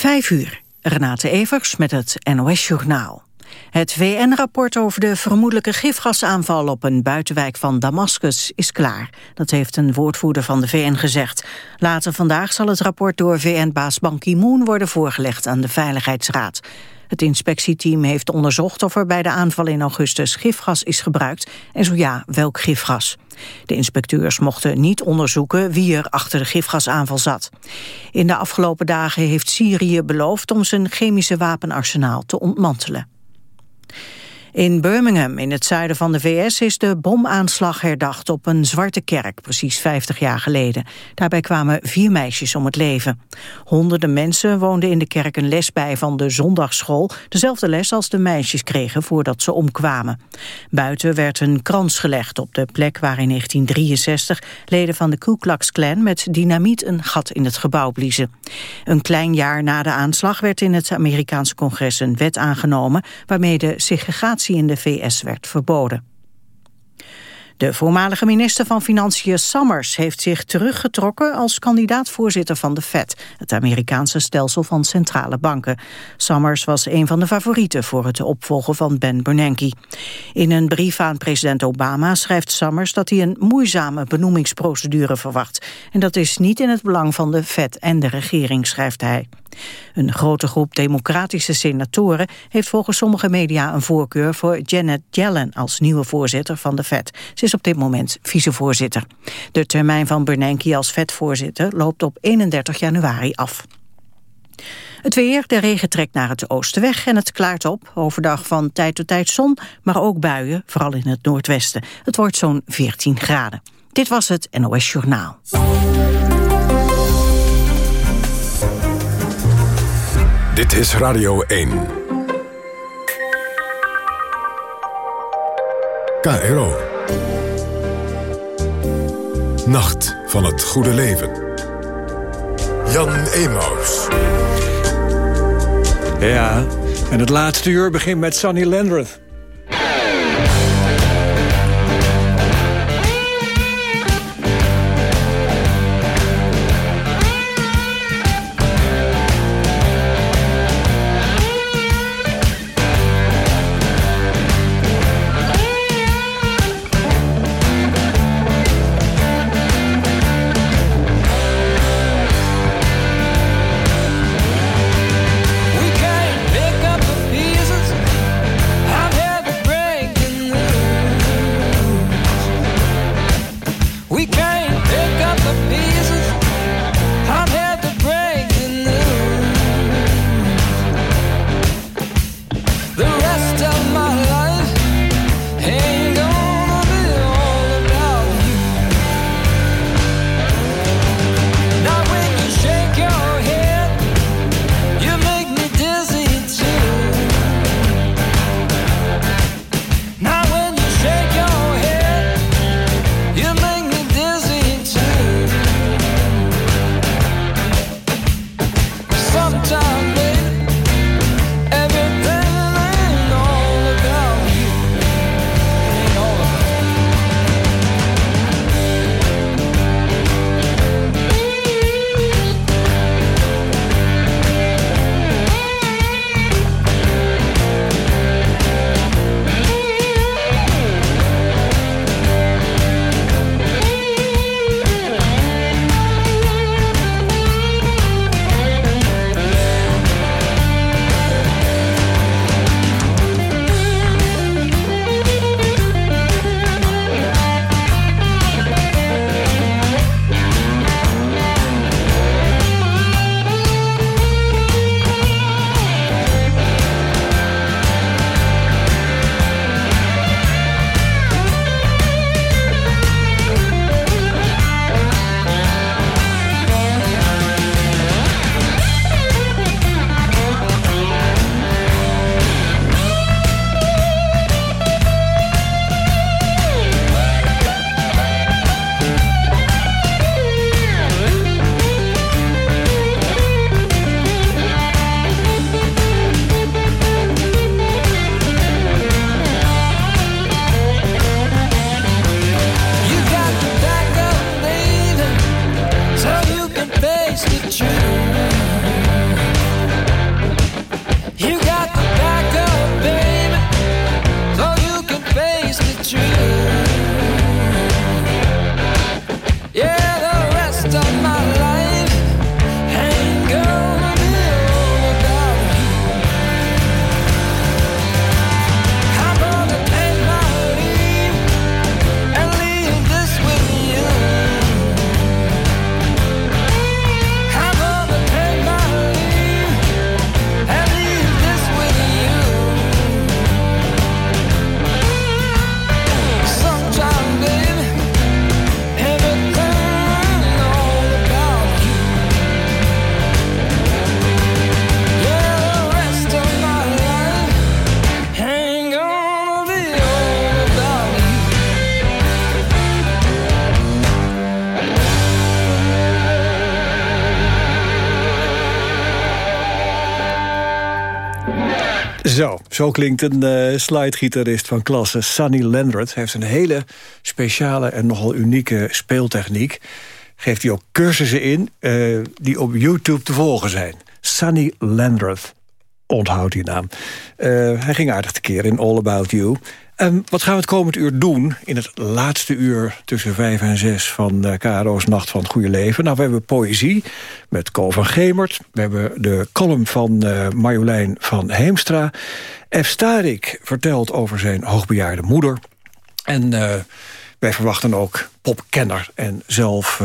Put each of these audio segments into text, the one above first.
Vijf uur. Renate Evers met het NOS Journaal. Het VN-rapport over de vermoedelijke gifgasaanval op een buitenwijk van Damascus is klaar. Dat heeft een woordvoerder van de VN gezegd. Later vandaag zal het rapport door VN-baas Ban Ki-moon worden voorgelegd aan de Veiligheidsraad. Het inspectieteam heeft onderzocht of er bij de aanval in augustus gifgas is gebruikt en zo ja, welk gifgas. De inspecteurs mochten niet onderzoeken wie er achter de gifgasaanval zat. In de afgelopen dagen heeft Syrië beloofd om zijn chemische wapenarsenaal te ontmantelen. In Birmingham, in het zuiden van de VS, is de bomaanslag herdacht op een zwarte kerk, precies 50 jaar geleden. Daarbij kwamen vier meisjes om het leven. Honderden mensen woonden in de kerk een les bij van de zondagsschool, dezelfde les als de meisjes kregen voordat ze omkwamen. Buiten werd een krans gelegd op de plek waar in 1963 leden van de Ku Klux Klan met dynamiet een gat in het gebouw bliezen. Een klein jaar na de aanslag werd in het Amerikaanse congres een wet aangenomen waarmee de segregatie in de VS werd verboden. De voormalige minister van Financiën Summers heeft zich teruggetrokken als kandidaat-voorzitter van de Fed, het Amerikaanse stelsel van centrale banken. Summers was een van de favorieten voor het opvolgen van Ben Bernanke. In een brief aan president Obama schrijft Summers dat hij een moeizame benoemingsprocedure verwacht. En dat is niet in het belang van de Fed en de regering, schrijft hij. Een grote groep democratische senatoren heeft volgens sommige media een voorkeur voor Janet Yellen als nieuwe voorzitter van de Fed. Ze is op dit moment vicevoorzitter. De termijn van Bernanke als Fed-voorzitter loopt op 31 januari af. Het weer, de regen trekt naar het oosten weg en het klaart op. Overdag van tijd tot tijd zon, maar ook buien, vooral in het noordwesten. Het wordt zo'n 14 graden. Dit was het NOS Journaal. Dit is Radio 1. KRO. Nacht van het goede leven. Jan Emaus. Ja, en het laatste uur begint met Sonny Landreth. Zo, klinkt een uh, slidegitarist van klasse Sunny Landred. Hij heeft een hele speciale en nogal unieke speeltechniek. Geeft hij ook cursussen in uh, die op YouTube te volgen zijn. Sunny Landred, onthoud die naam. Uh, hij ging aardig tekeer in All About You. Um, wat gaan we het komend uur doen? In het laatste uur tussen vijf en zes van uh, KRO's Nacht van het Goede Leven. Nou, we hebben poëzie met Ko van Gemert. We hebben de column van uh, Marjolein van Heemstra. F. Starik vertelt over zijn hoogbejaarde moeder. En uh, wij verwachten ook popkenner en zelf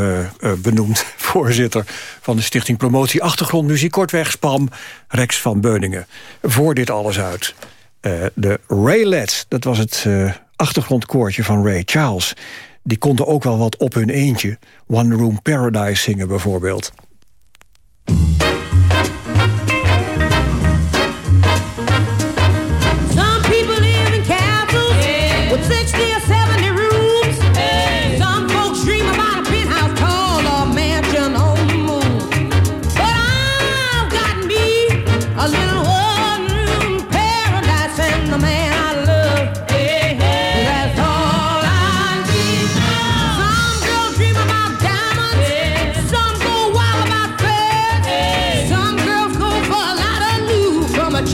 benoemd voorzitter van de Stichting Promotie Achtergrondmuziek, kortweg SPAM, Rex van Beuningen. Voor dit alles uit. Uh, de Raylets, dat was het achtergrondkoortje van Ray Charles. Die konden ook wel wat op hun eentje. One Room Paradise zingen bijvoorbeeld.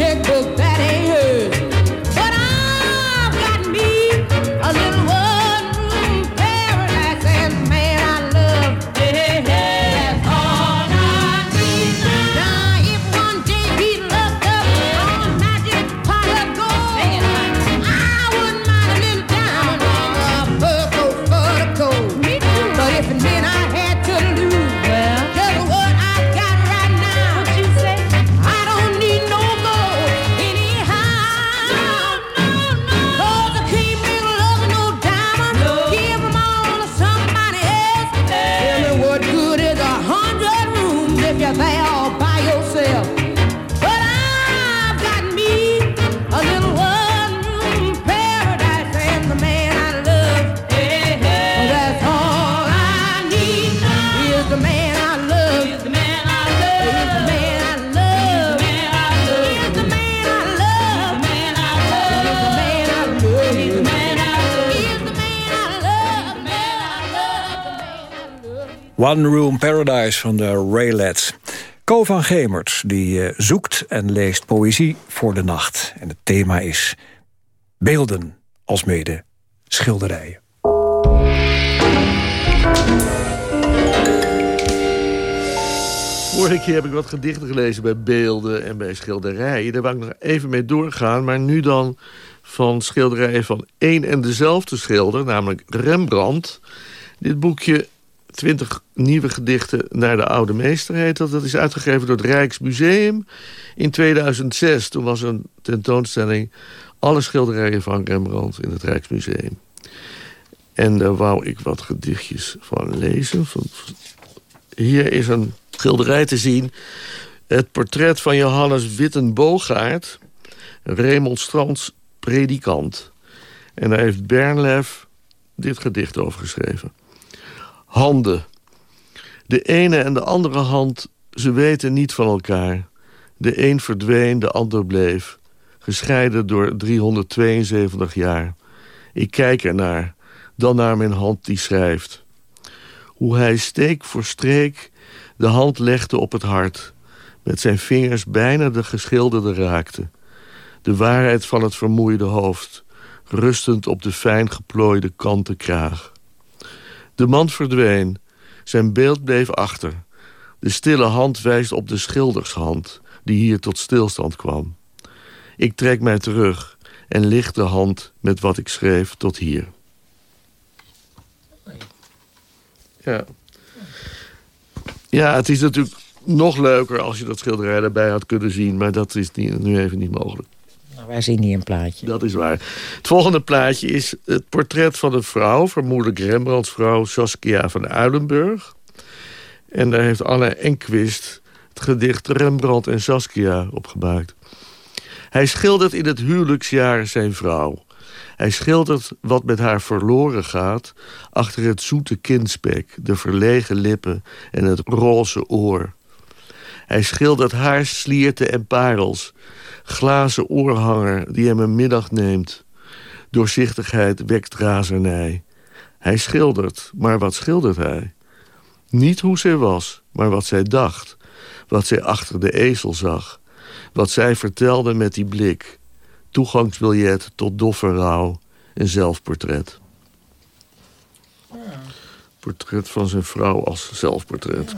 check One Room Paradise van de Raylets. Co van Gemert die uh, zoekt en leest poëzie voor de nacht. En het thema is beelden als mede schilderijen. Vorige keer heb ik wat gedichten gelezen bij beelden en bij schilderijen. Daar wou ik nog even mee doorgaan. Maar nu dan van schilderijen van één en dezelfde schilder, namelijk Rembrandt. Dit boekje 20 nieuwe gedichten naar de oude meester heet dat. Dat is uitgegeven door het Rijksmuseum in 2006. Toen was een tentoonstelling alle schilderijen van Rembrandt in het Rijksmuseum. En daar wou ik wat gedichtjes van lezen. Hier is een schilderij te zien. Het portret van Johannes Wittenbogaert. Een remonstrants predikant. En daar heeft Bernlef dit gedicht over geschreven handen. De ene en de andere hand, ze weten niet van elkaar. De een verdween, de ander bleef. Gescheiden door 372 jaar. Ik kijk ernaar, dan naar mijn hand die schrijft. Hoe hij steek voor streek de hand legde op het hart... met zijn vingers bijna de geschilderde raakte. De waarheid van het vermoeide hoofd... rustend op de fijn geplooide kanten kraag. De man verdween. Zijn beeld bleef achter. De stille hand wijst op de schildershand... die hier tot stilstand kwam. Ik trek mij terug en licht de hand met wat ik schreef tot hier. Ja. Ja, het is natuurlijk nog leuker als je dat schilderij erbij had kunnen zien... maar dat is nu even niet mogelijk. Wij zien hier een plaatje. Dat is waar. Het volgende plaatje is het portret van een vrouw... vermoedelijk Rembrandts vrouw Saskia van Uilenburg. En daar heeft Anne Enquist het gedicht Rembrandt en Saskia opgemaakt. Hij schildert in het huwelijksjaar zijn vrouw. Hij schildert wat met haar verloren gaat... achter het zoete kinspek, de verlegen lippen en het roze oor. Hij schildert haar slierten en parels Glazen oorhanger die hem een middag neemt. Doorzichtigheid wekt razernij. Hij schildert, maar wat schildert hij? Niet hoe zij was, maar wat zij dacht. Wat zij achter de ezel zag. Wat zij vertelde met die blik. Toegangsbiljet tot doffe rouw. Een zelfportret. Portret van zijn vrouw als zelfportret.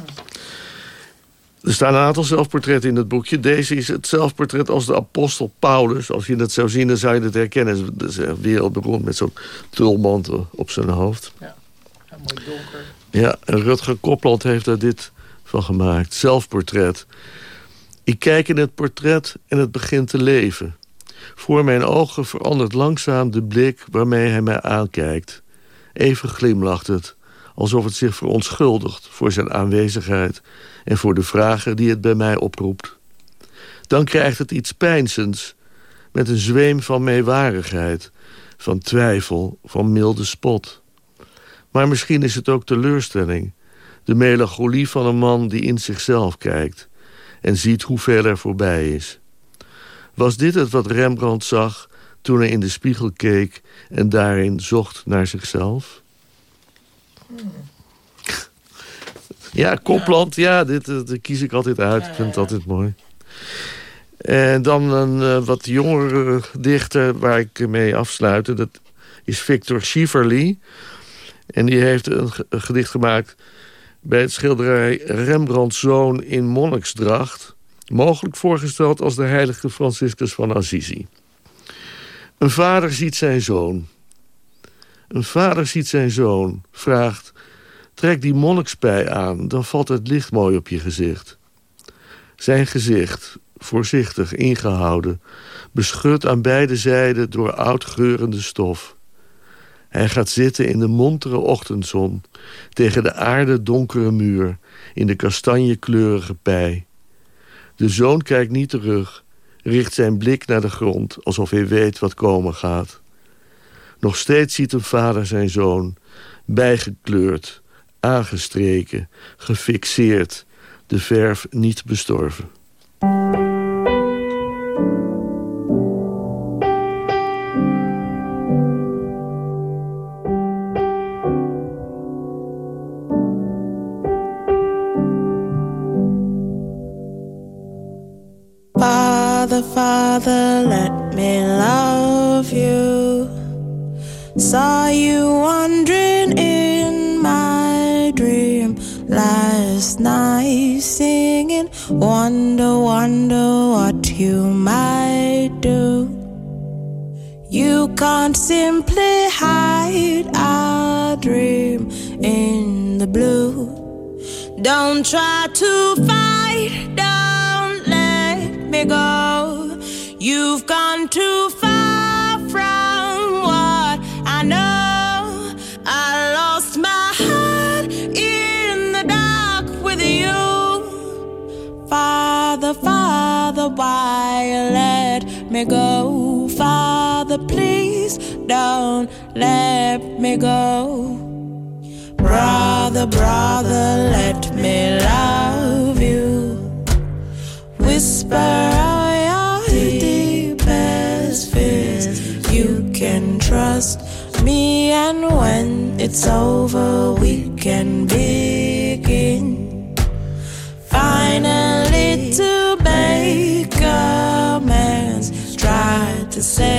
Er staan een aantal zelfportretten in het boekje. Deze is het zelfportret als de apostel Paulus. Als je dat zou zien, dan zou je het herkennen. Dat is wereldberoemd met zo'n tulmantel op zijn hoofd. Ja, mooi donker. Ja, en Rutger Kopland heeft daar dit van gemaakt. Zelfportret. Ik kijk in het portret en het begint te leven. Voor mijn ogen verandert langzaam de blik waarmee hij mij aankijkt. Even glimlacht het, alsof het zich verontschuldigt voor zijn aanwezigheid en voor de vragen die het bij mij oproept. Dan krijgt het iets pijnzends, met een zweem van meewarigheid, van twijfel, van milde spot. Maar misschien is het ook teleurstelling, de melancholie van een man die in zichzelf kijkt en ziet hoe ver er voorbij is. Was dit het wat Rembrandt zag toen hij in de spiegel keek en daarin zocht naar zichzelf? Ja, Kopland, ja, dit, eh, dit, kies ik altijd uit. Ik vind het altijd mooi. En dan een uh, wat jongere dichter waar ik mee afsluit. Dat is Victor Schieverly. En die heeft een, gedicht gemaakt bij het schilderij Rembrandts Zoon in monniksdracht. Mogelijk voorgesteld als de heilige Franciscus van Assisi. Een vader ziet zijn zoon. Een vader ziet zijn zoon, vraagt... Trek die monnikspij aan, dan valt het licht mooi op je gezicht. Zijn gezicht, voorzichtig ingehouden... beschut aan beide zijden door oudgeurende stof. Hij gaat zitten in de montere ochtendzon... tegen de aarde donkere muur... in de kastanjekleurige pij. De zoon kijkt niet terug, richt zijn blik naar de grond... alsof hij weet wat komen gaat. Nog steeds ziet een vader zijn zoon, bijgekleurd aangestreken, gefixeerd, de verf niet bestorven. Last night, singing, Wonder, wonder what you might do. You can't simply hide our dream in the blue. Don't try to fight, don't let me go. You've gone too far Father, Father, why you let me go? Father, please don't let me go. Brother, brother, let me love you. Whisper all your deepest fears. You can trust me, and when it's over, we can begin. Try to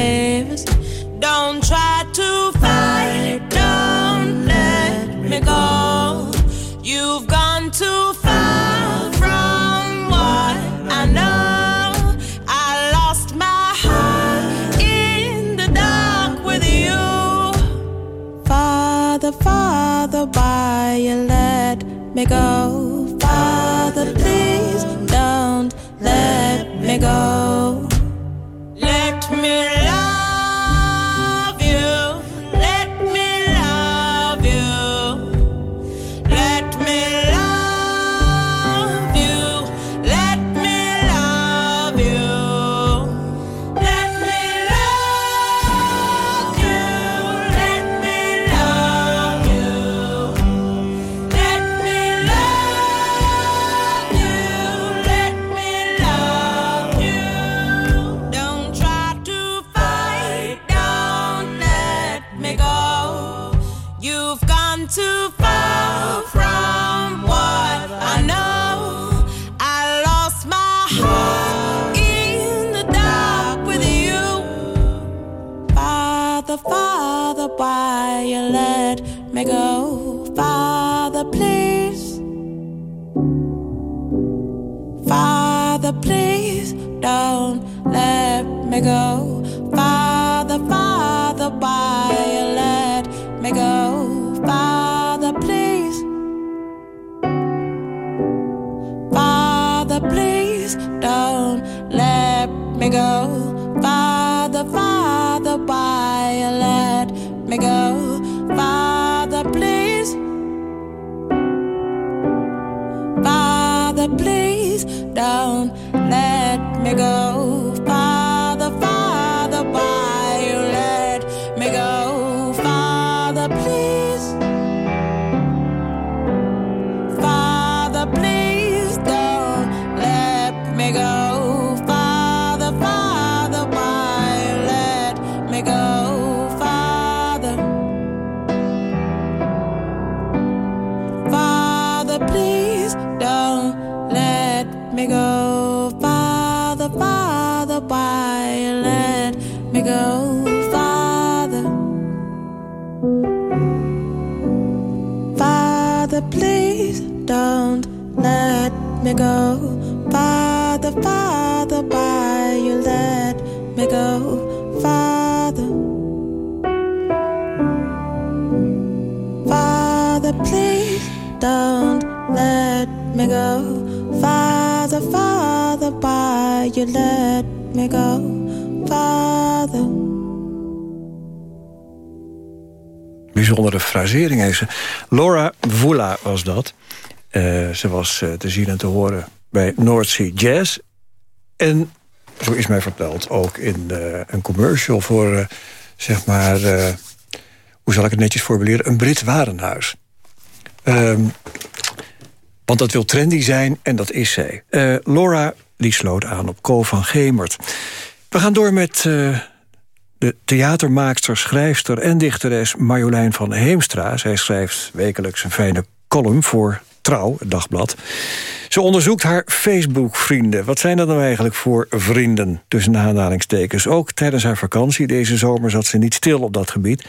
go. Father, Father, why you let me go? Father, please. Father, please don't let me go. Father, Father, why you let me go? Father, please. Father, please don't let me go. Go. Father, Father, you let me go? Father. Father, please don't let me go. Father, Father, why you let me go? Father. Bijzondere frasering heeft ze. Laura Vula was dat. Eh, ze was eh, te zien en te horen bij North Sea Jazz. En, zo is mij verteld, ook in eh, een commercial voor, zeg maar... hoe zal ik het netjes formuleren? Een Brit warenhuis. Ehm, want dat wil trendy zijn en dat is zij. Laura die sloot aan op Co van Gemert. We gaan door met de theatermaakster, schrijfster en dichteres Marjolein van Heemstra. Zij schrijft wekelijks een fijne column voor Trouw, het dagblad. Ze onderzoekt haar Facebook-vrienden. Wat zijn dat nou eigenlijk voor vrienden, tussen aanhalingstekens? Ook tijdens haar vakantie deze zomer zat ze niet stil op dat gebied.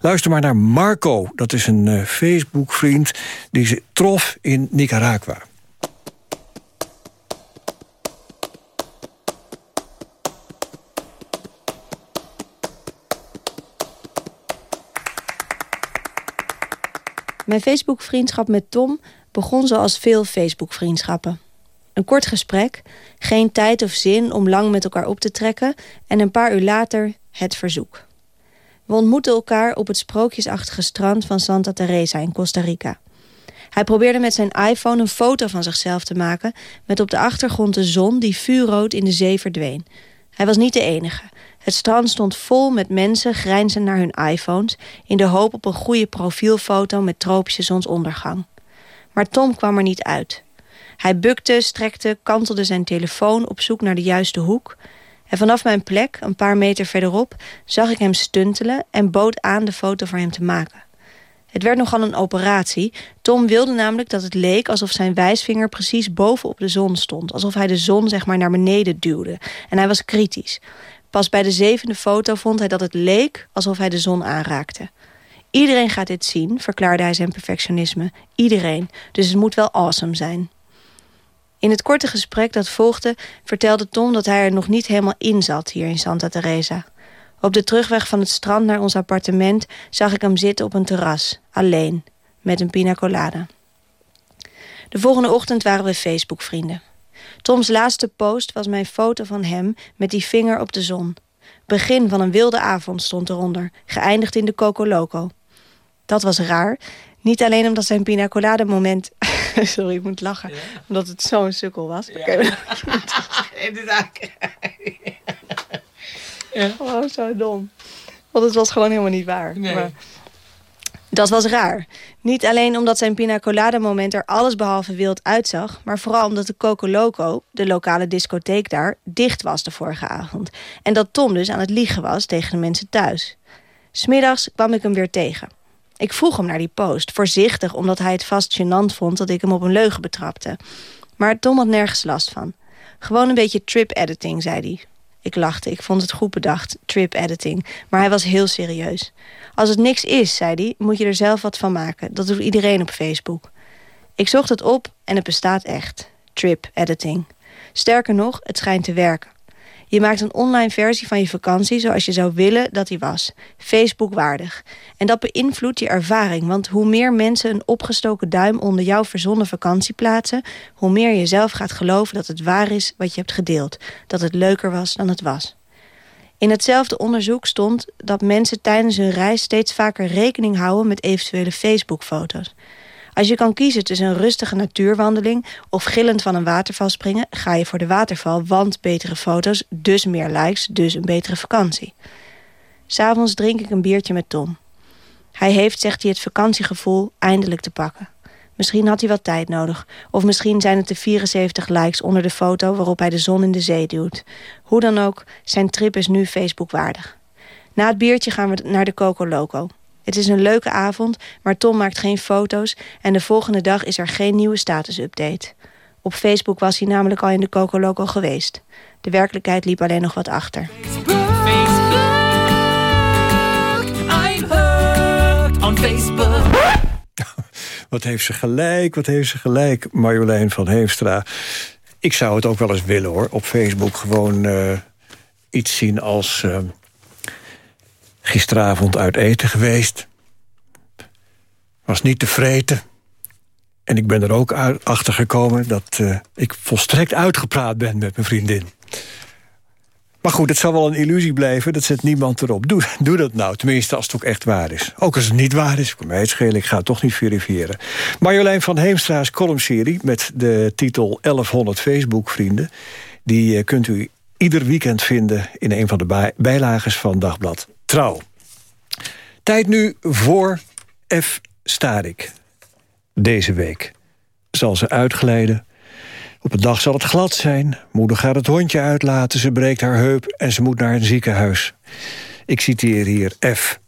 Luister maar naar Marco, dat is een eh, Facebook-vriend... die ze trof in Nicaragua. Mijn Facebook-vriendschap met Tom begon zoals veel Facebook-vriendschappen. Een kort gesprek, geen tijd of zin om lang met elkaar op te trekken... en een paar uur later het verzoek. We ontmoetten elkaar op het sprookjesachtige strand van Santa Teresa in Costa Rica. Hij probeerde met zijn iPhone een foto van zichzelf te maken... met op de achtergrond de zon die vuurrood in de zee verdween. Hij was niet de enige. Het strand stond vol met mensen grijnzend naar hun iPhones... in de hoop op een goede profielfoto met tropische zonsondergang. Maar Tom kwam er niet uit. Hij bukte, strekte, kantelde zijn telefoon op zoek naar de juiste hoek... en vanaf mijn plek, een paar meter verderop... zag ik hem stuntelen en bood aan de foto voor hem te maken. Het werd nogal een operatie. Tom wilde namelijk dat het leek alsof zijn wijsvinger precies bovenop de zon stond. Alsof hij de zon zeg maar naar beneden duwde. En hij was kritisch. Pas bij de zevende foto vond hij dat het leek alsof hij de zon aanraakte. Iedereen gaat dit zien, verklaarde hij zijn perfectionisme. Iedereen. Dus het moet wel awesome zijn. In het korte gesprek dat volgde vertelde Tom dat hij er nog niet helemaal in zat hier in Santa Teresa. Op de terugweg van het strand naar ons appartement zag ik hem zitten op een terras, alleen, met een pina colada. De volgende ochtend waren we Facebook-vrienden. Toms laatste post was mijn foto van hem met die vinger op de zon. Begin van een wilde avond stond eronder, geëindigd in de Coco Loco. Dat was raar. Niet alleen omdat zijn pina colada moment... Sorry, ik moet lachen. Omdat het zo'n sukkel was. Oké. Oh, zo dom. Want het was gewoon helemaal niet waar. Maar dat was raar. Niet alleen omdat zijn pina colada moment er allesbehalve wild uitzag... maar vooral omdat de Coco Loco, de lokale discotheek daar, dicht was de vorige avond. En dat Tom dus aan het liegen was tegen de mensen thuis. Smiddags kwam ik hem weer tegen. Ik vroeg hem naar die post, voorzichtig omdat hij het vast gênant vond... dat ik hem op een leugen betrapte. Maar Tom had nergens last van. Gewoon een beetje trip-editing, zei hij. Ik lachte, ik vond het goed bedacht, trip-editing. Maar hij was heel serieus. Als het niks is, zei hij, moet je er zelf wat van maken. Dat doet iedereen op Facebook. Ik zocht het op en het bestaat echt. Trip-editing. Sterker nog, het schijnt te werken. Je maakt een online versie van je vakantie zoals je zou willen dat die was. Facebook waardig. En dat beïnvloedt je ervaring, want hoe meer mensen een opgestoken duim onder jouw verzonnen vakantie plaatsen, hoe meer je zelf gaat geloven dat het waar is wat je hebt gedeeld. Dat het leuker was dan het was. In hetzelfde onderzoek stond dat mensen tijdens hun reis steeds vaker rekening houden met eventuele Facebook-foto's. Als je kan kiezen tussen een rustige natuurwandeling of gillend van een waterval springen, ga je voor de waterval, want betere foto's, dus meer likes, dus een betere vakantie. S'avonds drink ik een biertje met Tom. Hij heeft, zegt hij, het vakantiegevoel eindelijk te pakken. Misschien had hij wat tijd nodig. Of misschien zijn het de 74 likes onder de foto waarop hij de zon in de zee duwt. Hoe dan ook, zijn trip is nu Facebook waardig. Na het biertje gaan we naar de Coco Loco. Het is een leuke avond, maar Tom maakt geen foto's... en de volgende dag is er geen nieuwe status-update. Op Facebook was hij namelijk al in de Coco Loco geweest. De werkelijkheid liep alleen nog wat achter. Wat heeft ze gelijk, wat heeft ze gelijk, Marjolein van Heemstra. Ik zou het ook wel eens willen hoor, op Facebook gewoon uh, iets zien als... Uh, gisteravond uit eten geweest. Was niet tevreden. En ik ben er ook achter gekomen dat uh, ik volstrekt uitgepraat ben met mijn vriendin. Maar goed, het zal wel een illusie blijven. Dat zet niemand erop. Doe, doe dat nou, tenminste als het ook echt waar is. Ook als het niet waar is, kan mij het schelen. Ik ga het toch niet verifiëren. Marjolein van Heemstra's columnserie... met de titel 1100 Facebook-vrienden... die uh, kunt u ieder weekend vinden... in een van de bijlages van Dagblad Trouw. Tijd nu voor F. Starik. Deze week zal ze uitglijden op een dag zal het glad zijn. Moeder gaat het hondje uitlaten, ze breekt haar heup... en ze moet naar een ziekenhuis. Ik citeer hier F.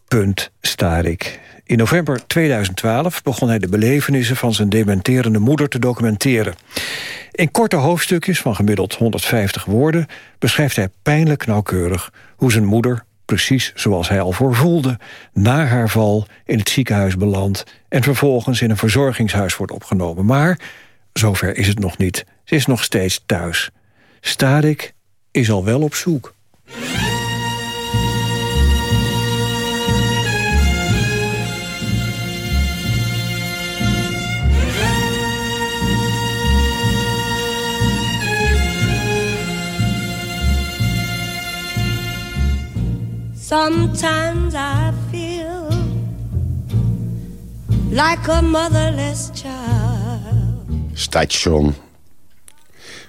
Starik. In november 2012 begon hij de belevenissen van zijn dementerende moeder te documenteren. In korte hoofdstukjes van gemiddeld 150 woorden... beschrijft hij pijnlijk nauwkeurig hoe zijn moeder, precies zoals hij al voorvoelde... na haar val in het ziekenhuis belandt... en vervolgens in een verzorgingshuis wordt opgenomen. Maar zover is het nog niet. Ze is nog steeds thuis. Stadik is al wel op zoek. Sometimes I feel like a motherless child. Station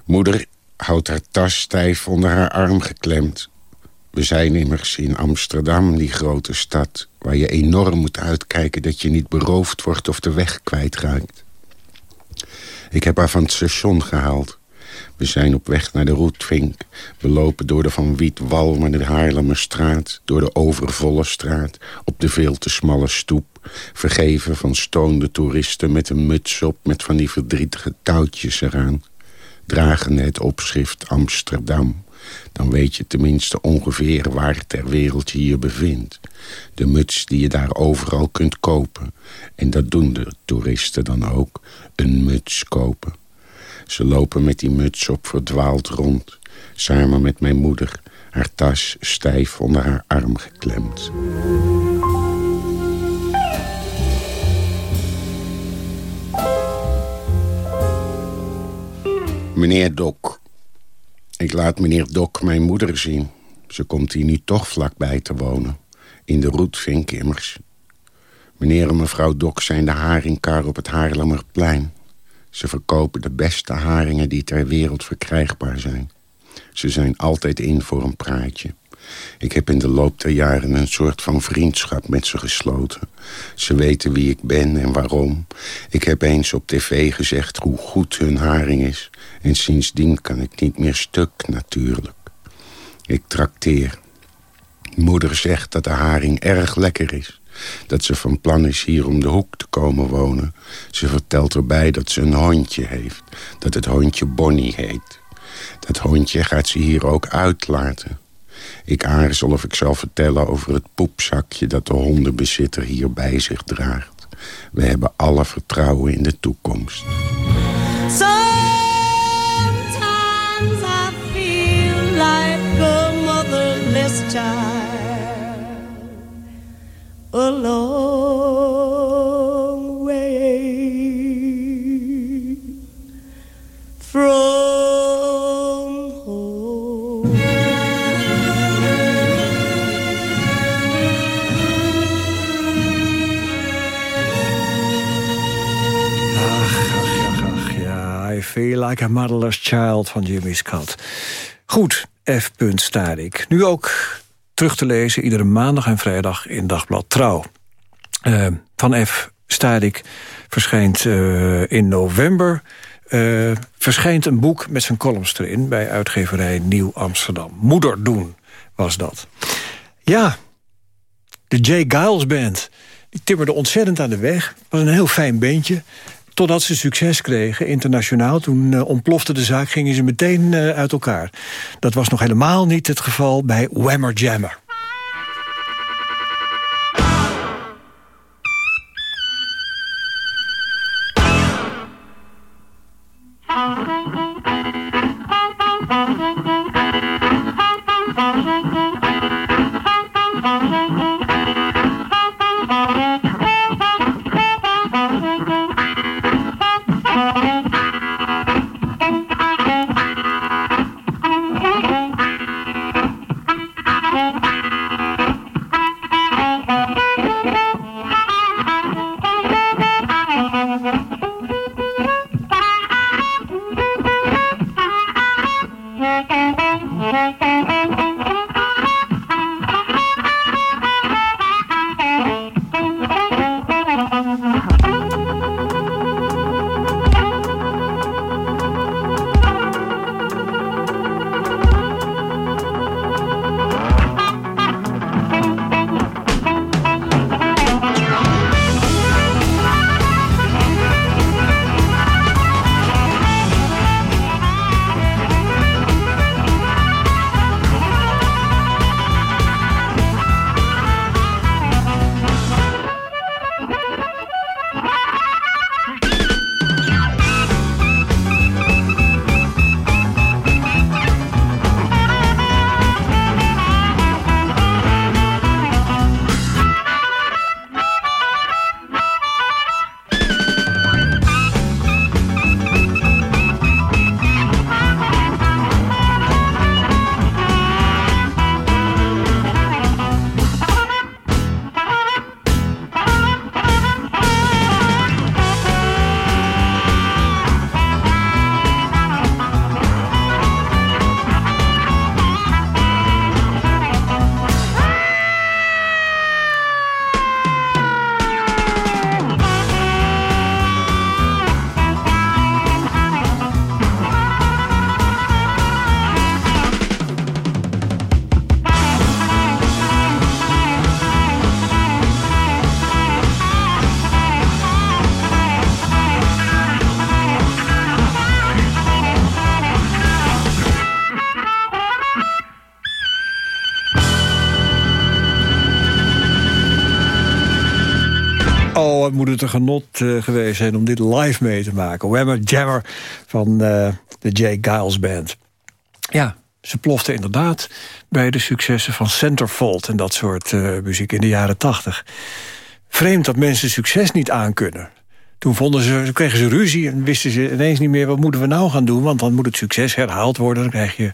Moeder houdt haar tas stijf onder haar arm geklemd. We zijn immers in Amsterdam, die grote stad... waar je enorm moet uitkijken dat je niet beroofd wordt of de weg kwijtraakt. Ik heb haar van het station gehaald. We zijn op weg naar de Roetvink. We lopen door de Van Wiet Walmer de Haarlemmerstraat... door de overvolle straat, op de veel te smalle stoep... vergeven van stoonde toeristen met een muts op... met van die verdrietige touwtjes eraan dragen het opschrift Amsterdam. Dan weet je tenminste ongeveer waar ter wereld je je bevindt. De muts die je daar overal kunt kopen. En dat doen de toeristen dan ook, een muts kopen. Ze lopen met die muts op verdwaald rond. Samen met mijn moeder, haar tas stijf onder haar arm geklemd. Meneer Dok. Ik laat meneer Dok mijn moeder zien. Ze komt hier nu toch vlakbij te wonen. In de Roetvink immers. Meneer en mevrouw Dok zijn de haringkar op het Haarlemmerplein. Ze verkopen de beste haringen die ter wereld verkrijgbaar zijn. Ze zijn altijd in voor een praatje. Ik heb in de loop der jaren een soort van vriendschap met ze gesloten. Ze weten wie ik ben en waarom. Ik heb eens op tv gezegd hoe goed hun haring is. En sindsdien kan ik niet meer stuk natuurlijk. Ik trakteer. Moeder zegt dat de haring erg lekker is. Dat ze van plan is hier om de hoek te komen wonen. Ze vertelt erbij dat ze een hondje heeft. Dat het hondje Bonnie heet. Dat hondje gaat ze hier ook uitlaten. Ik aarzel of ik zal vertellen over het poepzakje... dat de hondenbezitter hier bij zich draagt. We hebben alle vertrouwen in de toekomst. a long way from ja. I feel like a motherless child van Jimmy Scott. Goed, F. Starik. Nu ook terug te lezen iedere maandag en vrijdag in Dagblad Trouw. Uh, van F. Starik verschijnt uh, in november... Uh, verschijnt een boek met zijn columns erin... bij uitgeverij Nieuw Amsterdam. Moeder doen was dat. Ja, de J. Giles Band. Die timmerde ontzettend aan de weg. was een heel fijn beentje. Totdat ze succes kregen, internationaal. Toen uh, ontplofte de zaak, gingen ze meteen uh, uit elkaar. Dat was nog helemaal niet het geval bij Whammer Jammer. Moet het een genot uh, geweest zijn om dit live mee te maken. Whammer Jammer van uh, de J. Giles Band. Ja, ze plofte inderdaad bij de successen van Centerfold... en dat soort uh, muziek in de jaren tachtig. Vreemd dat mensen succes niet aankunnen. Toen vonden ze, kregen ze ruzie en wisten ze ineens niet meer... wat moeten we nou gaan doen, want dan moet het succes herhaald worden. Dan krijg je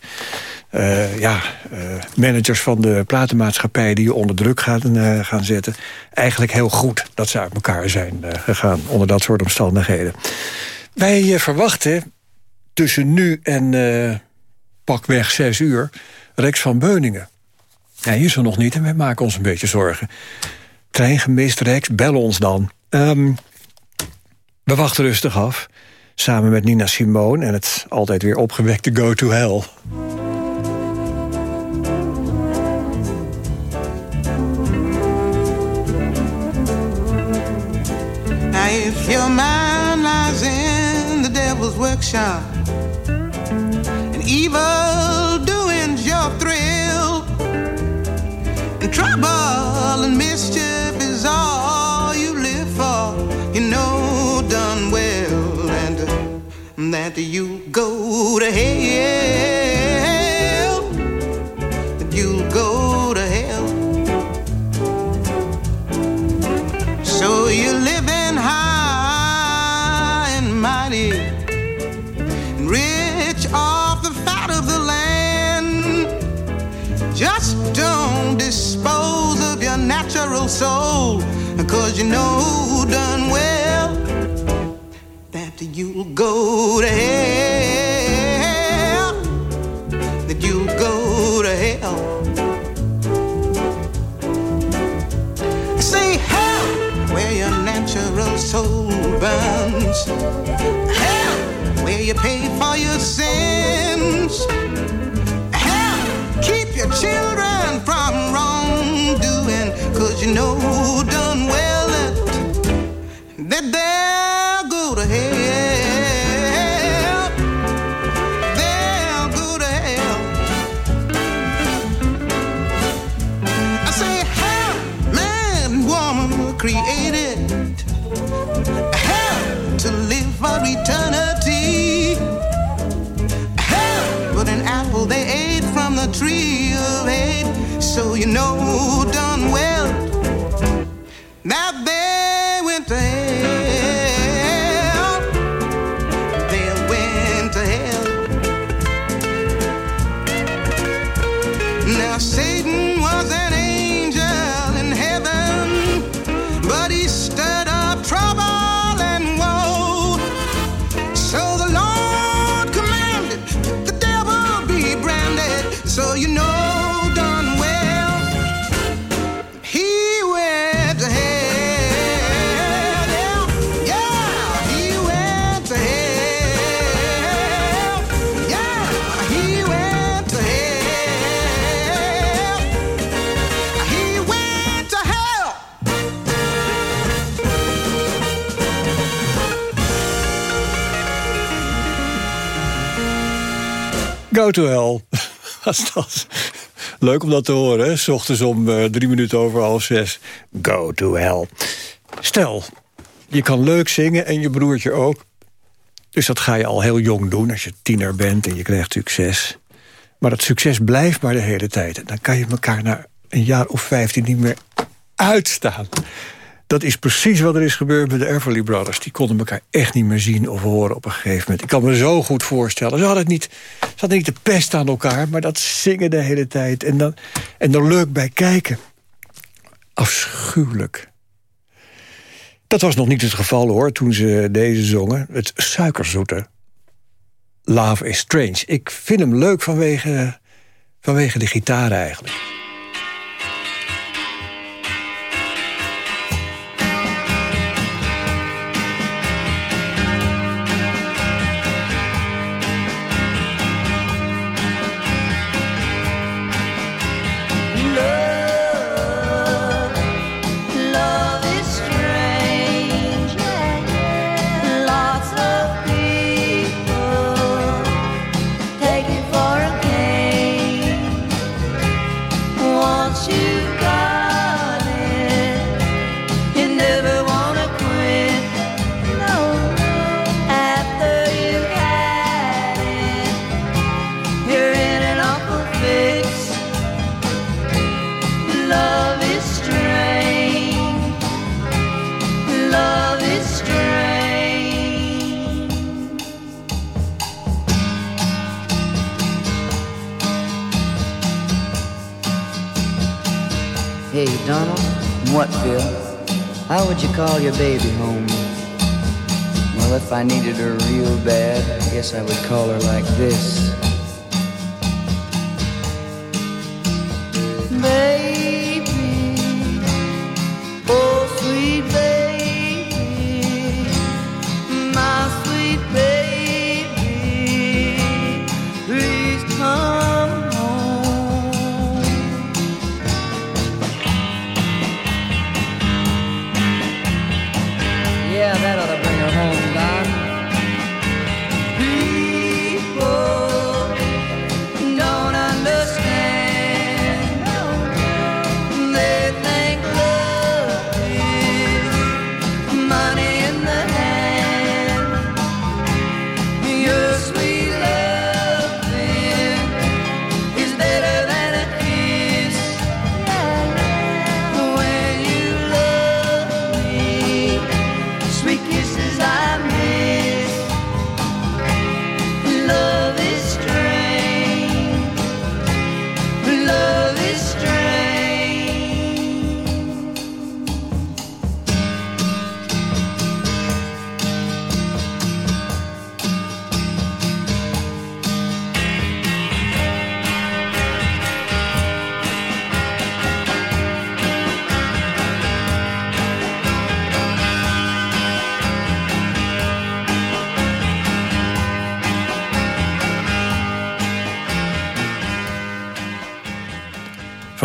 uh, ja, uh, managers van de platenmaatschappij... die je onder druk gaan, uh, gaan zetten. Eigenlijk heel goed dat ze uit elkaar zijn gegaan... onder dat soort omstandigheden. Wij verwachten tussen nu en pakweg zes uur... Rex van Beuningen. Hier is er nog niet en wij maken ons een beetje zorgen. Trein gemist, Rex, bel ons dan. Um, we wachten rustig af. Samen met Nina Simone en het altijd weer opgewekte Go to Hell. If your mind lies in the devil's workshop and evil doing's your thrill, and trouble and mischief that you go to hell, that you'll go to hell. So you're living high and mighty, and rich off the fat of the land. Just don't dispose of your natural soul, cause you know you'll go to hell, that you'll go to hell. Say hell, where your natural soul burns. Hell, where you pay for your sins. Hell, keep your children from wrongdoing, cause you know done well. So you know Go to hell. Was dat. Leuk om dat te horen? S ochtends om eh, drie minuten over half zes. Go to hell. Stel, je kan leuk zingen en je broertje ook. Dus dat ga je al heel jong doen als je tiener bent en je krijgt succes. Maar dat succes blijft maar de hele tijd. En dan kan je elkaar na een jaar of vijftien niet meer uitstaan. Dat is precies wat er is gebeurd met de Everly Brothers. Die konden elkaar echt niet meer zien of horen op een gegeven moment. Ik kan me zo goed voorstellen. Ze hadden, het niet, ze hadden niet de pest aan elkaar, maar dat zingen de hele tijd. En, dan, en er leuk bij kijken. Afschuwelijk. Dat was nog niet het geval hoor, toen ze deze zongen. Het suikerzoete. Love is Strange. Ik vind hem leuk vanwege, vanwege de gitaar eigenlijk. What, Phil? How would you call your baby home? Well, if I needed her real bad, I guess I would call her like this.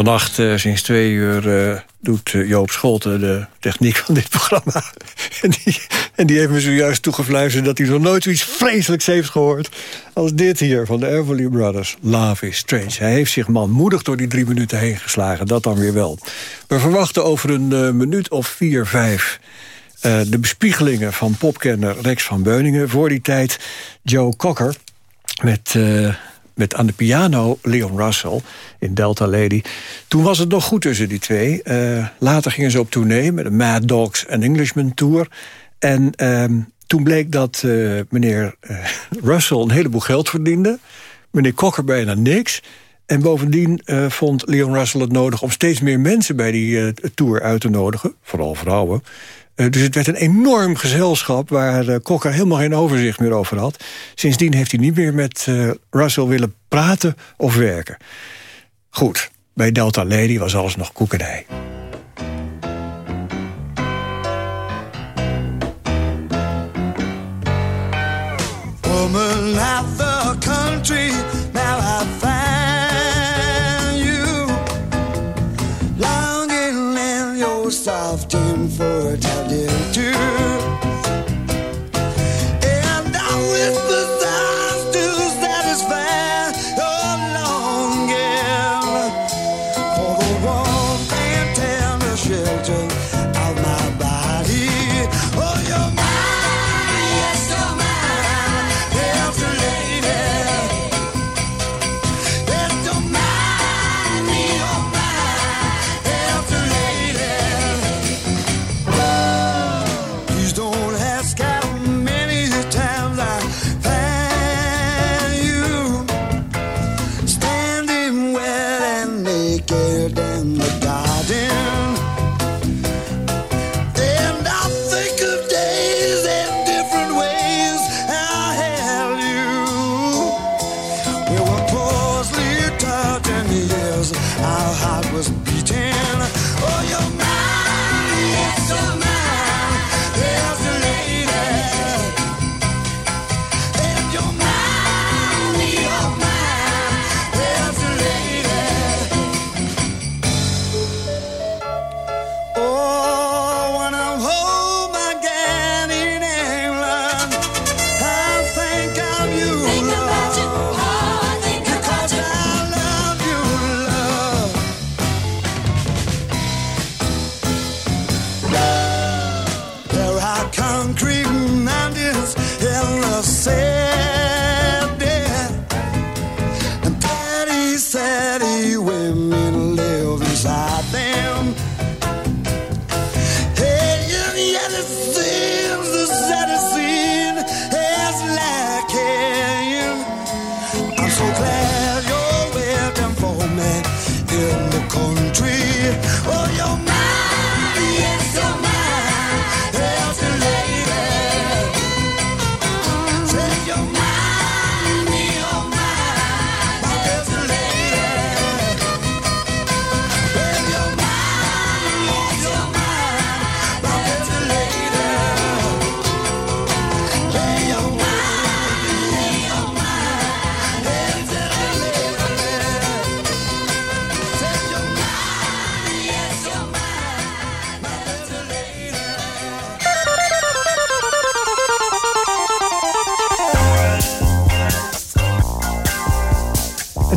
Vannacht eh, sinds twee uur eh, doet eh, Joop Scholten de techniek van dit programma. en, die, heeft me zojuist toegefluisterd dat hij nog nooit zoiets vreselijks heeft gehoord... als dit hier van de Everly Brothers. Love is Strange. Hij heeft zich manmoedig door die drie minuten heen geslagen. Dat dan weer wel. We verwachten over een minuut of vier, vijf... de bespiegelingen van popkenner Rex van Beuningen. Voor die tijd Joe Cocker met, met aan de piano Leon Russell in Delta Lady. Toen was het nog goed tussen die twee. Eh, later gingen ze op tournee met de Mad Dogs and Englishman Tour. En ehm, toen bleek dat eh, meneer eh, Russell een heleboel geld verdiende. Meneer Cocker bijna niks. En bovendien vond Leon Russell het nodig om steeds meer mensen bij die tour uit te nodigen. Vooral vrouwen. Eh, dus het werd een enorm gezelschap waar eh, Cocker helemaal geen overzicht meer over had. Sindsdien heeft hij niet meer met eh, Russell willen praten of werken. Goed, bij Delta Lady was alles nog koekenij. Woman the country,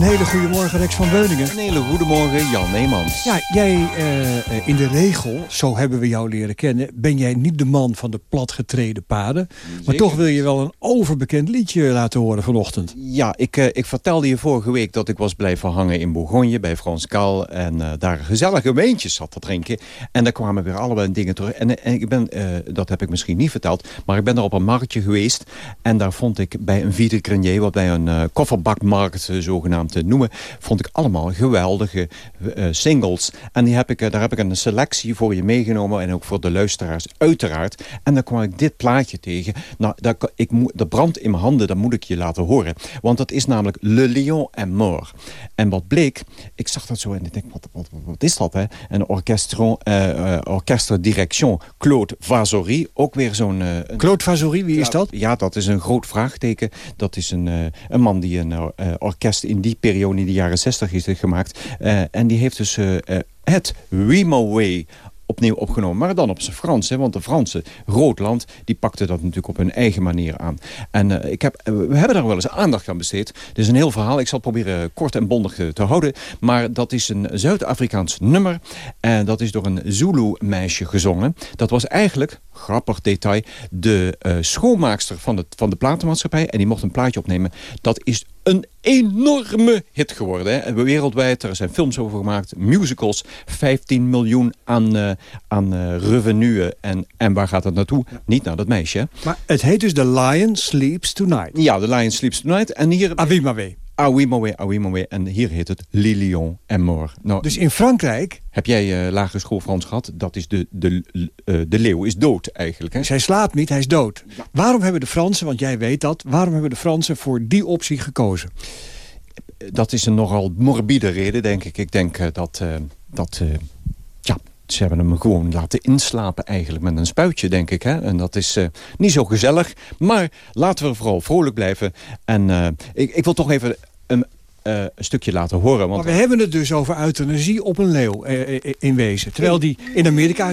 hele goede morgen, Rex van Beuningen. Een hele goede morgen, Jan Neemans. Ja, jij eh, in de regel, zo hebben we jou leren kennen... ben jij niet de man van de platgetreden paden. Maar toch wil je wel een overbekend liedje laten horen vanochtend. Ja, ik, eh, ik vertelde je vorige week dat ik was blijven hangen in Bourgogne bij Frans Kaal. En eh, daar gezellige wijntjes zat te drinken. En daar kwamen weer allerlei dingen terug. En, en ik ben, dat heb ik misschien niet verteld, maar ik ben daar op een marktje geweest. En daar vond ik bij een vide grenier, wat bij een kofferbakmarkt zogenaamd te noemen, vond ik allemaal geweldige eh, singles. En die heb ik, eh, daar heb ik een selectie voor je meegenomen. En ook voor de luisteraars, uiteraard. En dan kwam ik dit plaatje tegen. Nou, dat, ik, dat brandt in mijn handen, dat moet ik je laten horen. Want dat is namelijk Le Lion est mort. En wat bleek, ik zag dat zo en ik denk, wat, wat, wat, wat is dat? Hè? En orchestron, eh eh, orchestre direction Claude Vazory, ook weer zo'n... een- Claude Vazory, wie is dat? ja, dat is een groot vraagteken. Dat is een, een man die een orkest in die periode, in de jaren 60 is dit gemaakt. Eh, en die heeft dus eh, eh, het Remo Way opnieuw opgenomen. Maar dan op zijn Frans, hè, want de Franse Roodland... die pakte dat natuurlijk op hun eigen manier aan. En ik heb, we hebben daar wel eens aandacht aan besteed. Het is een heel verhaal. Ik zal proberen kort en bondig te houden. Maar dat is een Zuid-Afrikaans nummer. En dat is door een Zulu-meisje gezongen. Dat was eigenlijk, grappig detail... de schoonmaakster van, het, van de platenmaatschappij. En die mocht een plaatje opnemen. Dat is een enorme hit geworden. Hè. En Wereldwijd, er zijn films over gemaakt, musicals. 15 miljoen aan, eh, aan eh, revenue. En, en waar gaat dat naartoe? Niet naar dat meisje. hè. Maar het heet dus The Lion Sleeps Tonight. Ja, The Lion Sleeps Tonight. En hier... Awimawe. Awimawe, Awimawe. En hier heet het Lilion en Mort. Nou, Dus in Frankrijk, heb jij eh, lagere school Frans gehad? Dat is de, de, eh, de leeuw is dood eigenlijk. Hè? zij slaapt niet, hij is dood. Waarom hebben de Fransen, want jij weet dat... waarom hebben de Fransen voor die optie gekozen? dat is een nogal morbide reden, denk ik. Ik denk eh, dat, dat ze hebben hem gewoon laten inslapen eigenlijk met een spuitje, denk ik. Hè? En dat is eh, niet zo gezellig. Maar laten we vooral vrolijk blijven. En eh, ik, ik wil toch even een, eh, een stukje laten horen. Want Maar we hebben het dus over euthanasie op een leeuw eh, in wezen. Terwijl die in Amerika,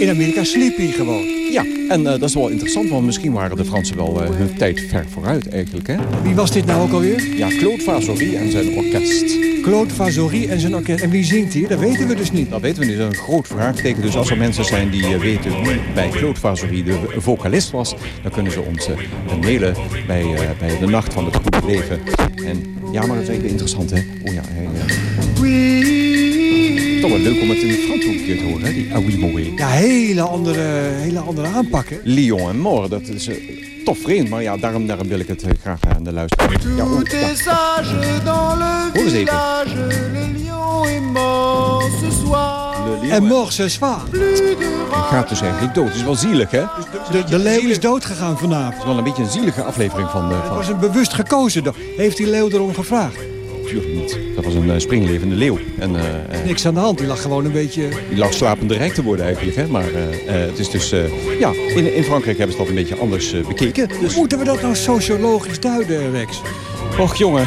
in Amerika sliep hij gewoon. Ja, en dat is wel interessant, want misschien waren de Fransen wel hun tijd ver vooruit eigenlijk. Hè? Wie was dit nou ook alweer? Ja, Claude Vassori en zijn orkest. Claude Vazory en zijn orkest. En wie zingt hier? Dat weten we dus niet. Dat weten we niet, dat is een groot vraagteken. Dus als er mensen zijn die weten wie bij Claude Vassori de vocalist was... dan kunnen ze ons mailen bij, bij de Nacht van het Goede Leven. En ja, maar dat is even interessant, hè? Oh ja, hij... eh, Toch wel leuk om het in ook een keer te horen, hè? Die Awimoe. Ja, hele andere, hele andere aanpakken. Lyon en Mort, dat is eh, toch vreemd. Maar ja, daarom, daarom wil ik het eh, graag aan de luisteraar. Ja, oh, Tout ja. est sage dans le Hoor eens even. village. Le lion est mort ce soir. En ce soir. Hij gaat dus eigenlijk dood. Het is wel zielig, hè? De, de leeuw is doodgegaan vanavond. Het is wel een beetje een zielige aflevering van... eh, Het was een bewust gekozen. Heeft die leeuw erom gevraagd? Niet. Dat was een eh, springlevende leeuw. En, eh, eh, Niks aan de hand. Die lag gewoon een beetje... Die lag slapende rijk te worden eigenlijk. Hè? Maar het is dus... ja, in, in Frankrijk hebben ze dat een beetje anders bekeken. Dus, Moeten we dat nou sociologisch duiden, Rex? och jongen,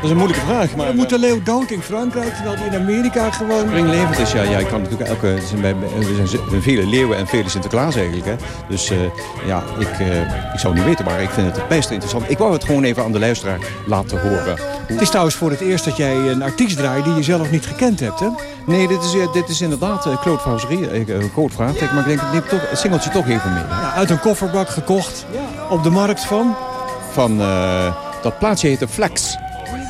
dat is een moeilijke vraag. Maar Moet de leeuw dood in Frankrijk, terwijl die in Amerika gewoon... springlevend is, ja, ja, je kan natuurlijk elke... Er zijn, bij, er zijn vele leeuwen en vele Sinterklaas eigenlijk. Hè? Dus eh, ja, ik, eh, ik zou het niet weten, maar ik vind het best interessant. Ik wou het gewoon even aan de luisteraar laten horen. Het is trouwens voor het eerst dat jij een artiest draait die je zelf niet gekend hebt, hè? Nee, dit is, eh, dit is inderdaad uh, Claude Fauserie. Een groot vraagteken, maar ik denk, ik neem toch, het singeltje toch even mee. Ja, uit een kofferbak gekocht op de markt van... Van, eh, dat plaatsje heette Flex.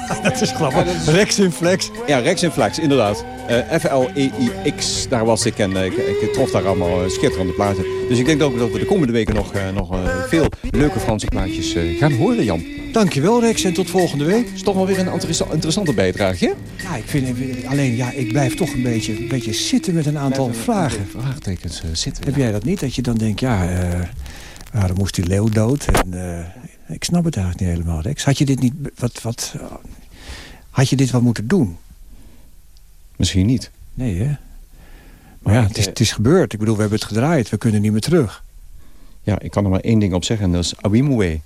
Dat is grappig. Rex in flex. Ja, Rex en Flex, inderdaad. Eh, F-L-E-I-X, daar was ik en eh, ik, ik trof daar allemaal eh, schitterende platen. Dus ik denk ook dat we de komende weken nog, nog veel leuke Franse plaatjes gaan horen, Jan. Dankjewel, Rex. En tot volgende week. is toch wel weer een interessa- interessante bijdrage, hè? Ja, ik vind alleen, ja, ik blijf toch een beetje, een beetje zitten met een aantal vragen. Vraagtekens zitten. Heb jij dat niet? Dat je dan denkt, ja, waarom moest die leeuw dood? En, ik snap het eigenlijk niet helemaal, Rex. Had je dit niet, wat, wat, had je dit wat moeten doen? Misschien niet. Nee, hè? Maar ja, het is, het is gebeurd. Ik bedoel, we hebben het gedraaid. We kunnen niet meer terug. Ja, ik kan er maar één ding op zeggen en dat is Awimoué.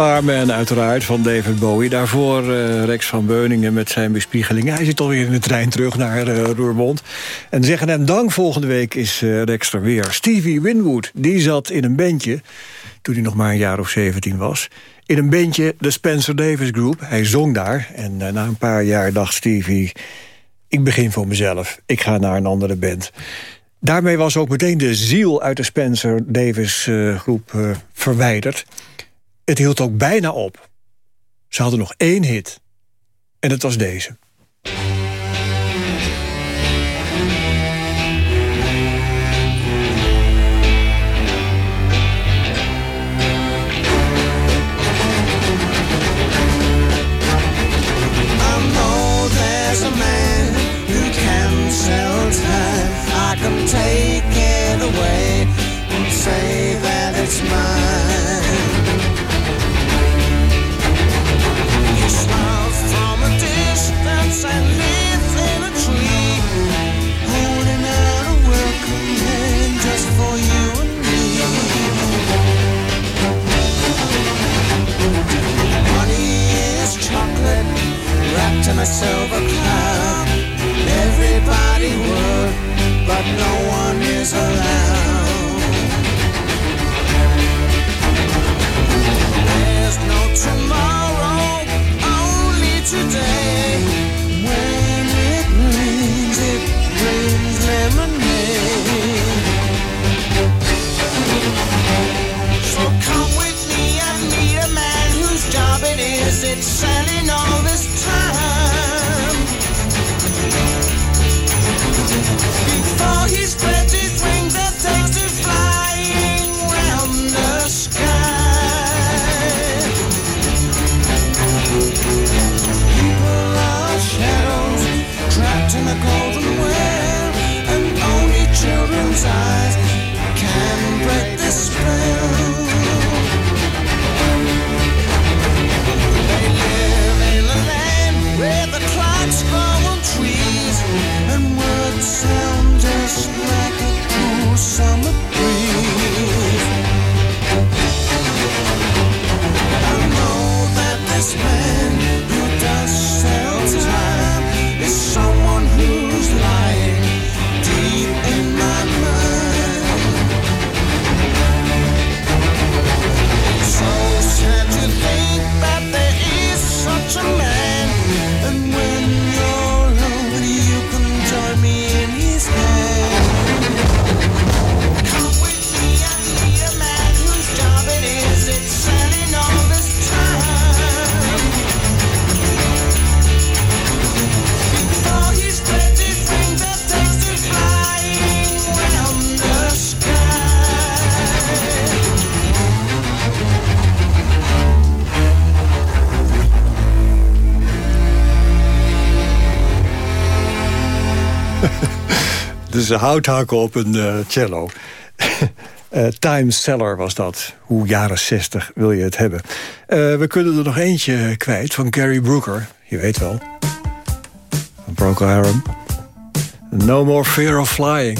Starman uiteraard van David Bowie. Daarvoor eh, Rex van Beuningen met zijn bespiegelingen. Hij zit toch weer in de trein terug naar eh, Roermond. En zeggen hem dank, volgende week is eh, Rex er weer. Stevie Winwood, die zat in een bandje... toen hij nog maar een jaar of 17 was... in een bandje, de Spencer Davis Group. Hij zong daar en na een paar jaar dacht Stevie... ik begin voor mezelf, ik ga naar een andere band... Daarmee was ook meteen de ziel uit de Spencer Davis uh, groep verwijderd. Het hield ook bijna op. Ze hadden nog één hit. En dat was deze. who does sell time is someone who's life. Is hout hakken op een eh, cello. Eh Time Seller was dat. Hoe jaren 60 wil je het hebben. Eh, we kunnen er nog eentje kwijt van Gary Brooker. Je weet wel. Van Harum. No More Fear of Flying.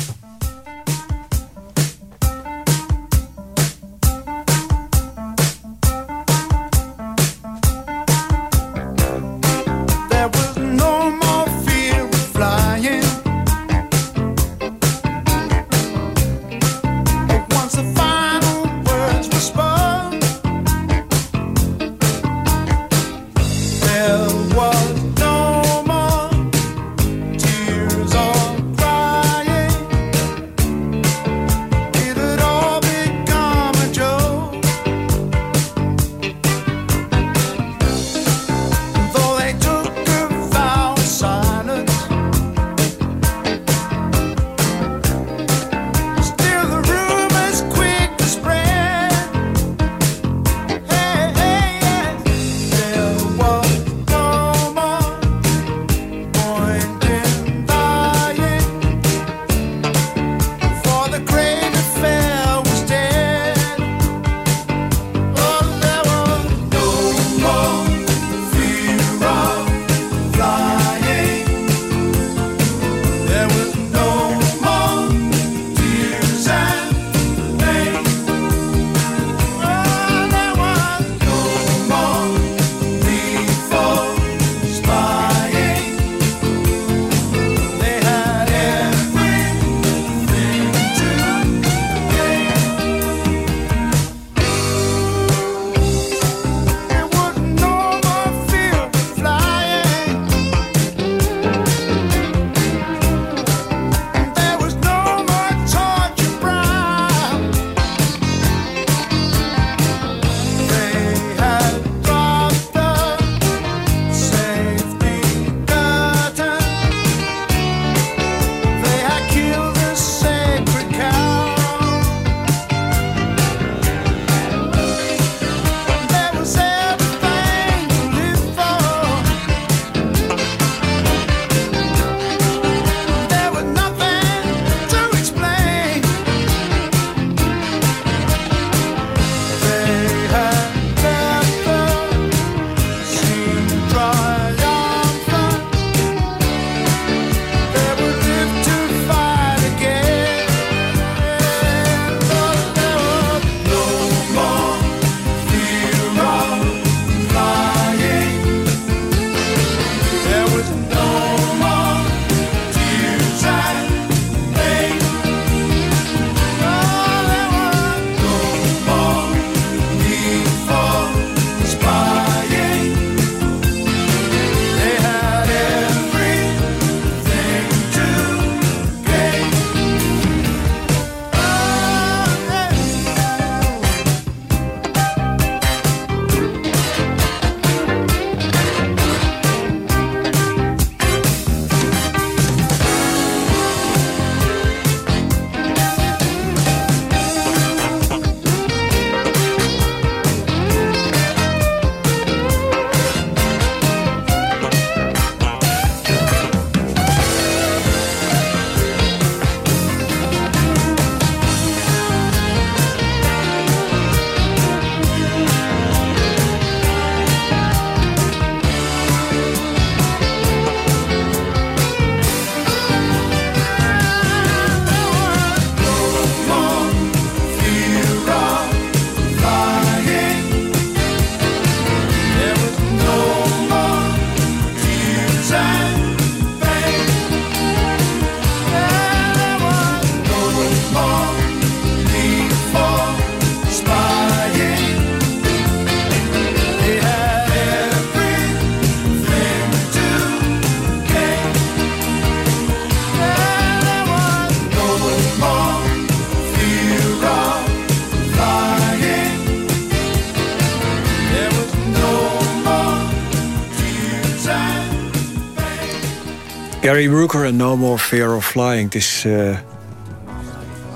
Gary Brooker en No More Fear of Flying. Het is eh,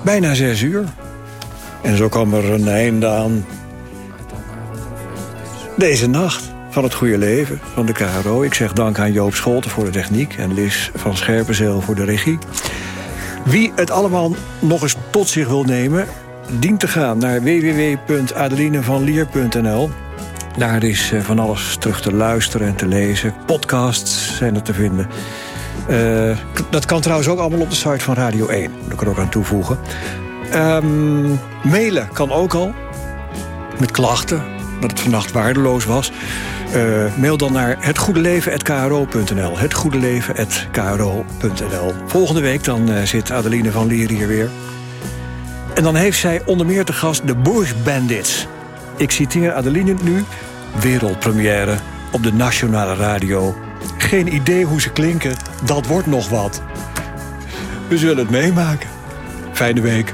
bijna zes uur. En zo kwam er een einde aan deze nacht van het goede leven van de KRO. Ik zeg dank aan Joop Scholten voor de techniek... en Lis van Scherpenzeel voor de regie. Wie het allemaal nog eens tot zich wil nemen... dient te gaan naar www.adelinevanlier.nl. Daar is eh, van alles terug te luisteren en te lezen. Podcasts zijn er te vinden. Uh, dat kan trouwens ook allemaal op de site van Radio 1. Dat kan ik ook aan toevoegen. Um, mailen kan ook al. Met klachten. Dat het vannacht waardeloos was. Uh, mail dan naar hetgoedeleven.kro.nl. Hetgoedeleven.kro.nl. Volgende week dan uh, zit Adeline van Lier hier weer. En dan heeft zij onder meer te gast de Bush Bandits. Ik citeer Adeline nu. Wereldpremière op de Nationale Radio. Geen idee hoe ze klinken, dat wordt nog wat. We zullen het meemaken. Fijne week.